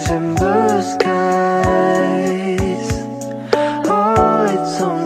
skies and blue skies. Oh, it's so